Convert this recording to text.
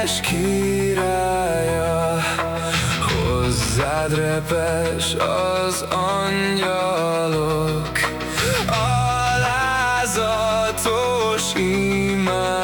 édes királya Hozzád repes az angyalok. Alázatos imád